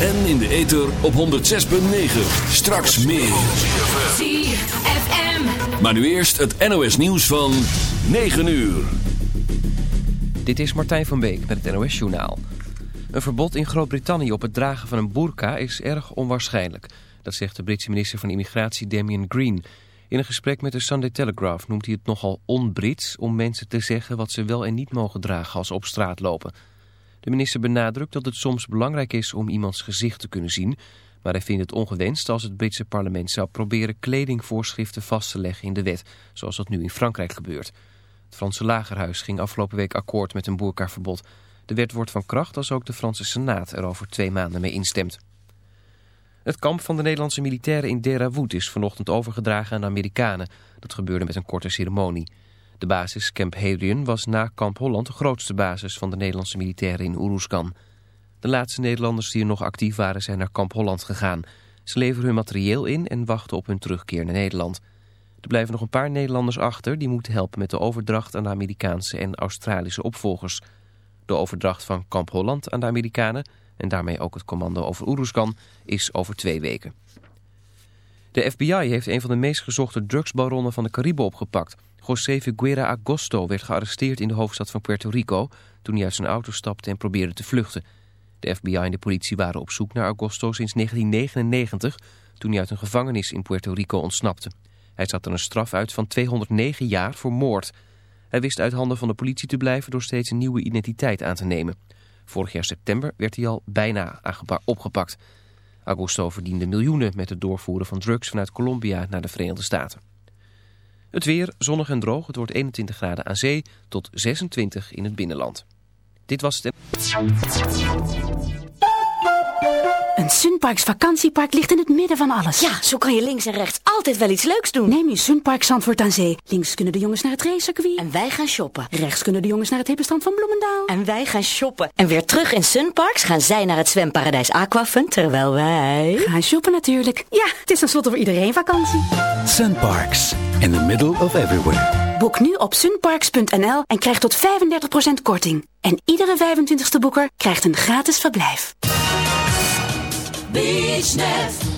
En in de ether op 106.9. Straks meer. ZFM. Maar nu eerst het NOS nieuws van 9 uur. Dit is Martijn van Beek met het NOS Journaal. Een verbod in Groot-Brittannië op het dragen van een burka is erg onwaarschijnlijk. Dat zegt de Britse minister van Immigratie Damien Green. In een gesprek met de Sunday Telegraph noemt hij het nogal on-Brits... om mensen te zeggen wat ze wel en niet mogen dragen als ze op straat lopen. De minister benadrukt dat het soms belangrijk is om iemands gezicht te kunnen zien... maar hij vindt het ongewenst als het Britse parlement zou proberen kledingvoorschriften vast te leggen in de wet... zoals dat nu in Frankrijk gebeurt. Het Franse Lagerhuis ging afgelopen week akkoord met een boerkaverbod. De wet wordt van kracht als ook de Franse Senaat er over twee maanden mee instemt. Het kamp van de Nederlandse militairen in Derawood is vanochtend overgedragen aan de Amerikanen. Dat gebeurde met een korte ceremonie. De basis Camp Hadrian was na Kamp Holland de grootste basis van de Nederlandse militairen in Oeroeskan. De laatste Nederlanders die er nog actief waren zijn naar Kamp Holland gegaan. Ze leveren hun materieel in en wachten op hun terugkeer naar Nederland. Er blijven nog een paar Nederlanders achter die moeten helpen met de overdracht aan de Amerikaanse en Australische opvolgers. De overdracht van Kamp Holland aan de Amerikanen en daarmee ook het commando over Oeruzkan is over twee weken. De FBI heeft een van de meest gezochte drugsbaronnen van de Cariben opgepakt. José Figuera Agosto werd gearresteerd in de hoofdstad van Puerto Rico toen hij uit zijn auto stapte en probeerde te vluchten. De FBI en de politie waren op zoek naar Agosto sinds 1999 toen hij uit een gevangenis in Puerto Rico ontsnapte. Hij zat er een straf uit van 209 jaar voor moord. Hij wist uit handen van de politie te blijven door steeds een nieuwe identiteit aan te nemen. Vorig jaar september werd hij al bijna opgepakt. Augusto verdiende miljoenen met het doorvoeren van drugs vanuit Colombia naar de Verenigde Staten. Het weer, zonnig en droog. Het wordt 21 graden aan zee tot 26 in het binnenland. Dit was het... Een Sunparks vakantiepark ligt in het midden van alles. Ja, zo kan je links en rechts altijd wel iets leuks doen. Neem je Sunpark Zandvoort aan Zee. Links kunnen de jongens naar het racecircuit. En wij gaan shoppen. Rechts kunnen de jongens naar het hippenstrand van Bloemendaal. En wij gaan shoppen. En weer terug in Sunparks gaan zij naar het zwemparadijs Aquafun, terwijl wij... Gaan shoppen natuurlijk. Ja, het is tenslotte voor iedereen vakantie. Sunparks, in the middle of everywhere. Boek nu op sunparks.nl en krijg tot 35% korting. En iedere 25ste boeker krijgt een gratis verblijf. BeachNet.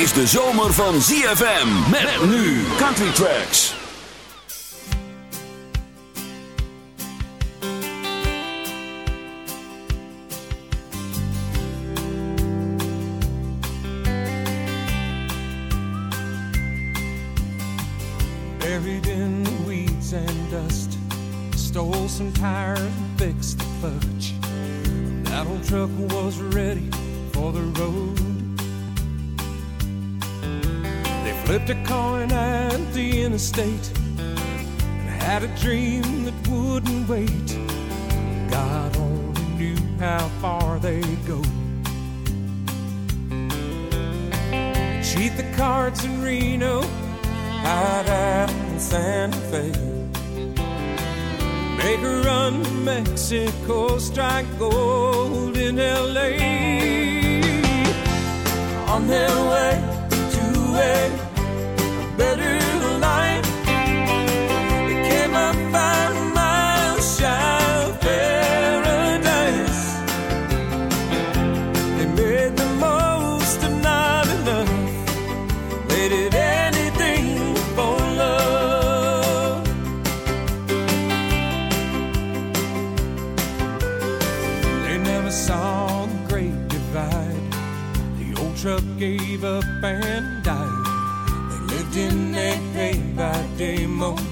Is de zomer van ZFM. Met nu Country Tracks. Buried in the weeds and dust. Stole some tires and fixed the clutch. That old truck was ready for the road. Flipped a coin at the interstate and had a dream that wouldn't wait. God only knew how far they'd go. Cheat the cards in Reno hide out in Santa Fe. Make a run to Mexico, strike gold in LA. On their way to a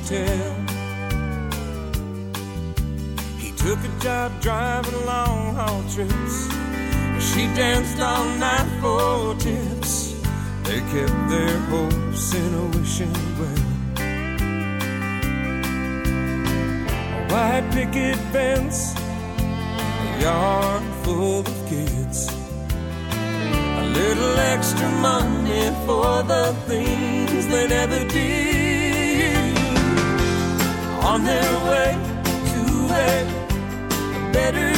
Day motel. took a job driving long haul trips. She danced all night for tips. They kept their hopes in a wishing well. A white picket fence, a yard full of kids. A little extra money for the things they never did. On their way to a, better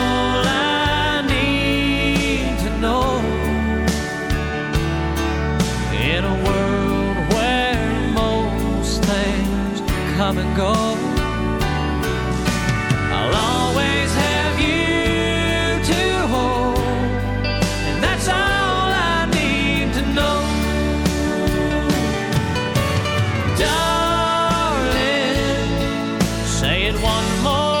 come and go, I'll always have you to hold, and that's all I need to know. Darling, say it one more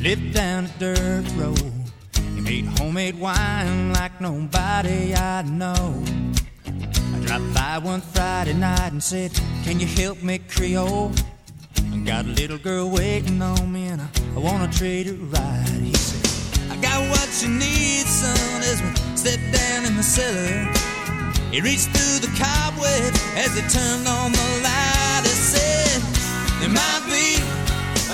lived down a dirt road. He made homemade wine like nobody I know. I dropped by one Friday night and said, Can you help me, Creole? I got a little girl waiting on me and I, I wanna treat her right. He said, I got what you need, son, as we stepped down in the cellar. He reached through the cobweb as he turned on the light. He said, There might be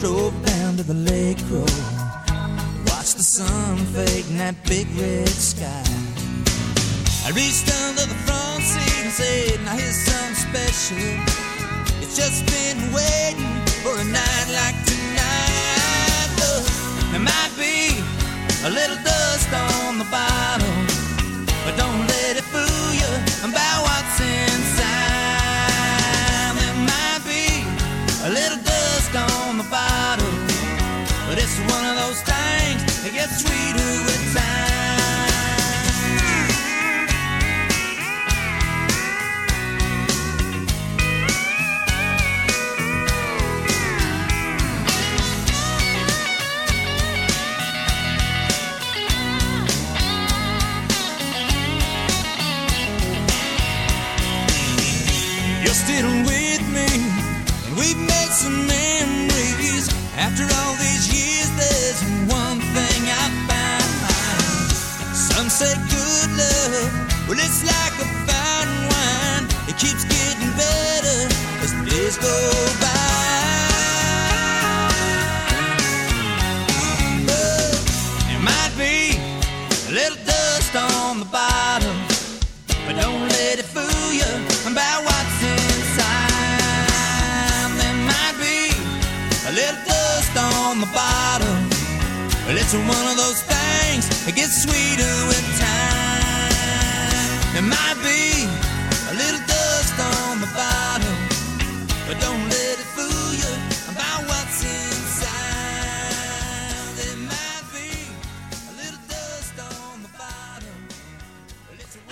Drove down to the lake road. Watched the sun fade in that big red sky. I reached down to the front seat and said, Now here's something special. It's just been waiting for a night like tonight. Look, there might be a little dust on the bottle, but don't it's like a fine wine. It keeps getting better as days go by. There might be a little dust on the. But don't let it fool you about what's inside. There might be a little dust on the. But it's one of those things that gets sweeter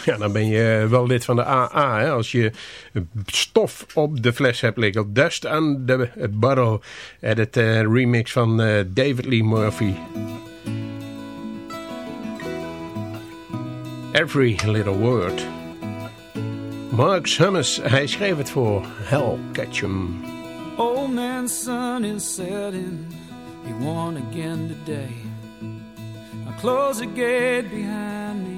Ja, dan ben je wel lid van de AA. Hè? Als je stof op de fles hebt liggen. Dust on the Bottle. Het uh, remix van uh, David Lee Murphy. Every Little Word. Mark Summers, hij schreef het voor Hell Ketchum. Old man's sun is setting. He won again today. I close the gate behind me.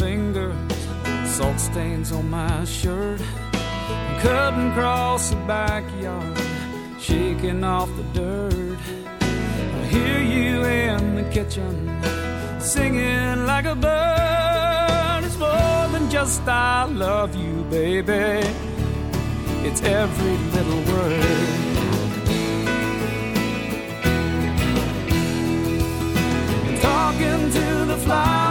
salt stains on my shirt. Cutting across the backyard, shaking off the dirt. I hear you in the kitchen, singing like a bird. It's more than just I love you, baby. It's every little word. talking to the flowers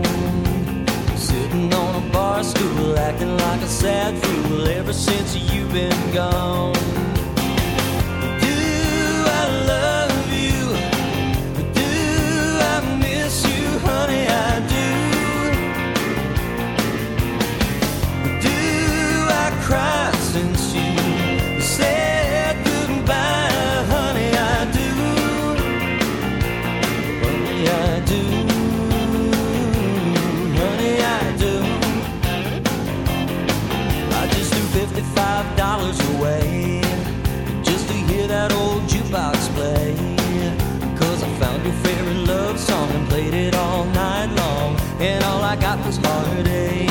Bar stool, acting like a sad fool ever since you've been gone. Do I love you? Do I miss you, honey? I do. Do I cry dollars away just to hear that old jukebox play. Cause I found your favorite love song and played it all night long, and all I got was heartache.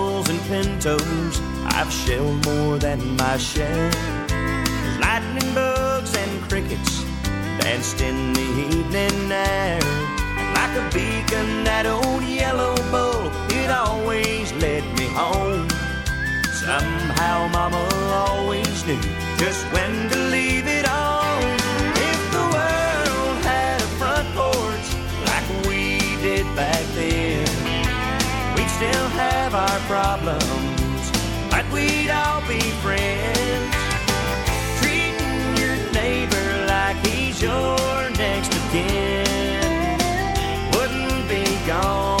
pintos. I've shelled more than my share. Lightning bugs and crickets danced in the evening air. And like a beacon, that old yellow bull, it always led me home. Somehow, Mama always knew just when to leave it on. If the world had a front porch like we did back then, we'd still have problems, but we'd all be friends. Treating your neighbor like he's your next of kin wouldn't be gone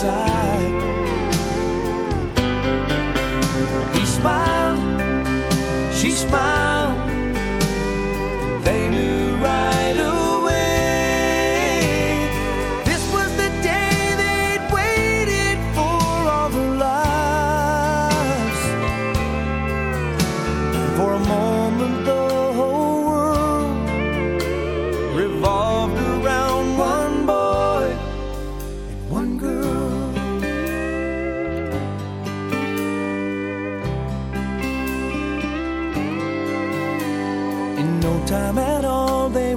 side. He smiled, she smiled.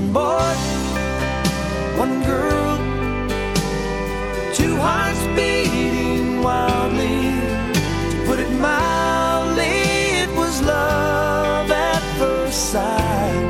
one boy, one girl, two hearts beating wildly. To put it mildly, it was love at first sight.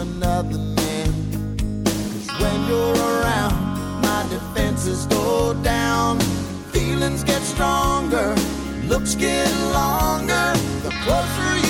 another man. 'Cause when you're around, my defenses go down. Feelings get stronger. Looks get longer. The closer you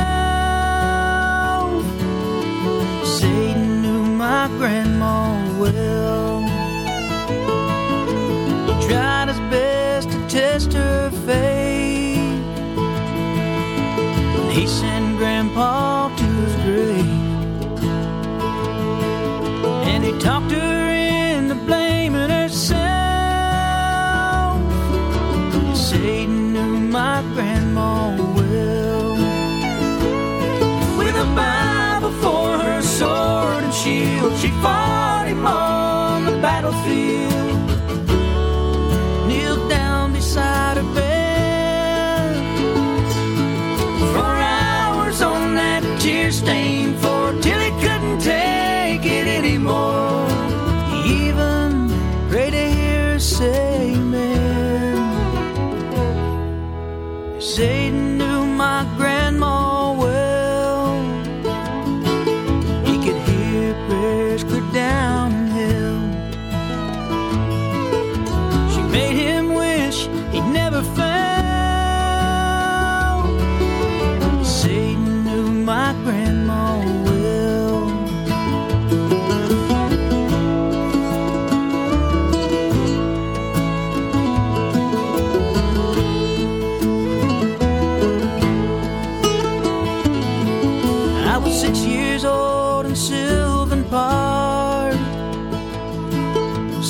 grandma well. He tried his best to test her faith. He sent Grandpa on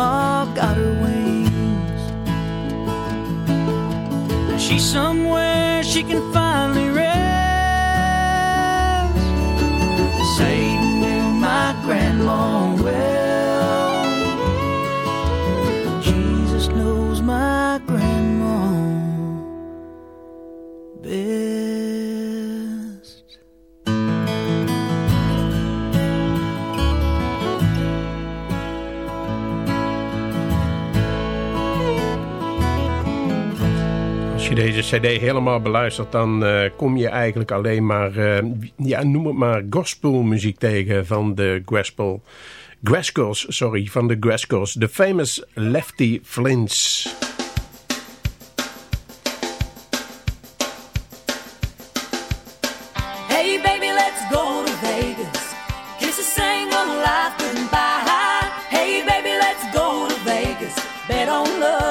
that got her wings. She's somewhere she can finally deze cd helemaal beluistert, dan eh, kom je eigenlijk alleen maar, eh, ja, noem het maar, gospelmuziek tegen van de gospel. Graskels, sorry, van de Graskels. The famous Lefty Flints. Hey, baby, let's go to Vegas. Kiss a single life goodbye. Hey, baby, let's go to Vegas. Bet on love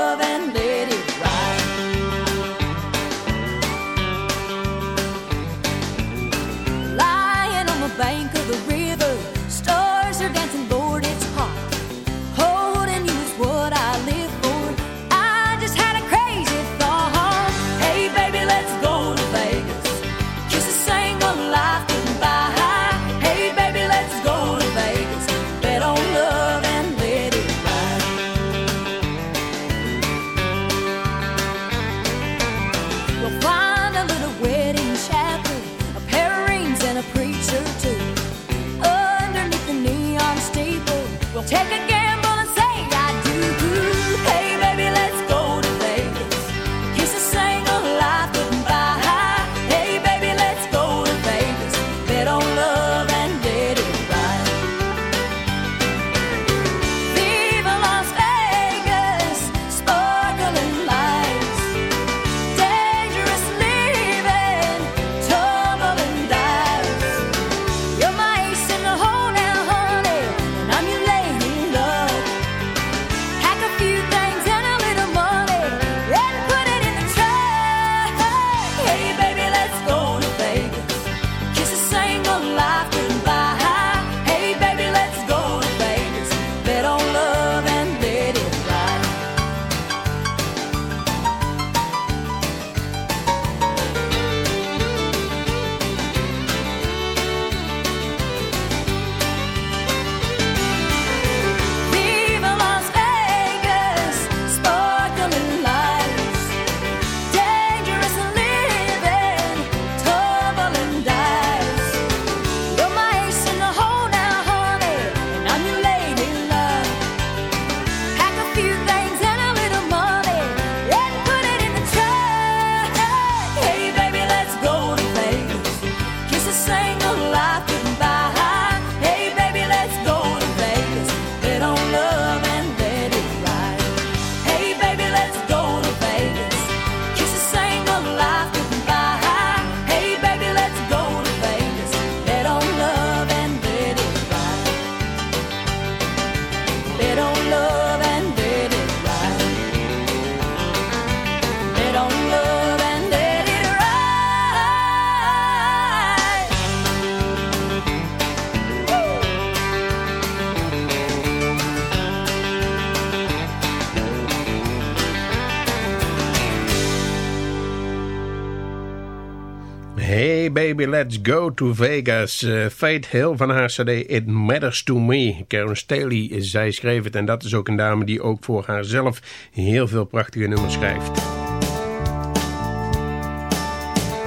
let's go to Vegas. Uh, Faith Hill van haar cd It Matters to Me. Karen Staley, zij schreef het en dat is ook een dame die ook voor haarzelf heel veel prachtige nummers schrijft.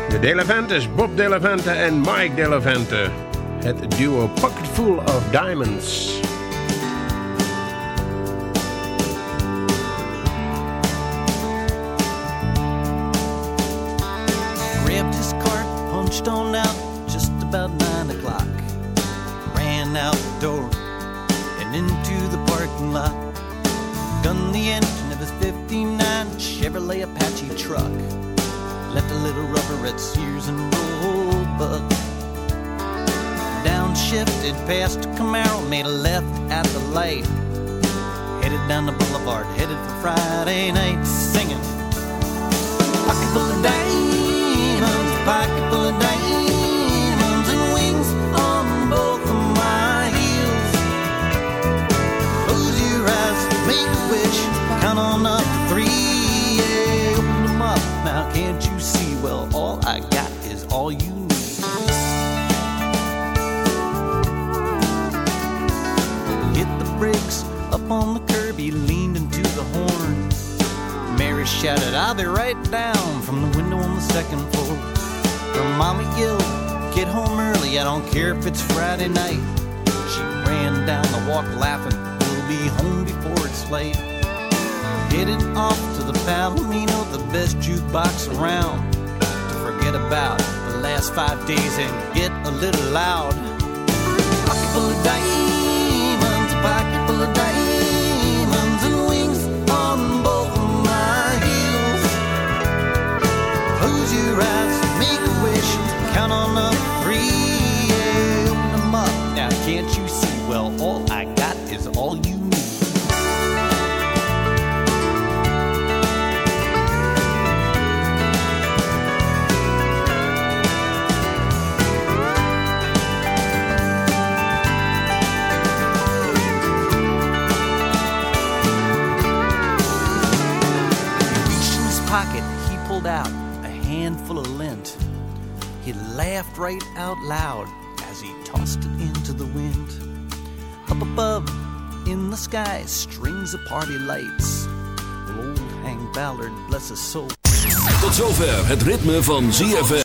De Delavantes, Bob Delavante en Mike Delavante. Het duo Pocket Full of Diamonds. Cart, on out just about nine o'clock. Ran out the door and into the parking lot. Gunned the engine of his 59 Chevrolet Apache truck. Left a little rubber at Sears and Roebuck. Downshifted past Camaro, made a left at the light. Headed down the boulevard, headed for Friday night, singing. Pocket full of diamonds, pocket full of diamonds, and wings on both of my heels. Close your eyes, make a wish, count up to three. Yeah, open up, now can't you see? Well, all I got is all you need. Hit the brakes up on the curb, he leaned into the horn. Mary shouted, I'll be right down from the window on the second floor. Her mama yelled, Get home early, I don't care if it's Friday night. She ran down the walk laughing, We'll be home before it's late. Headed off to the Palomino, the best jukebox around. To forget about the last five days and get a little loud. Pocket full of diamonds, pocket full of diamonds, and wings count on to three. Yeah, open them up. Now can't you see? Well, all I got is all you need. pocket, laughed right out loud as he tossed it into the wind. Up above, in the sky, strings of party lights. Old Hank Ballard, bless his soul. Tot zover het ritme van ZFM.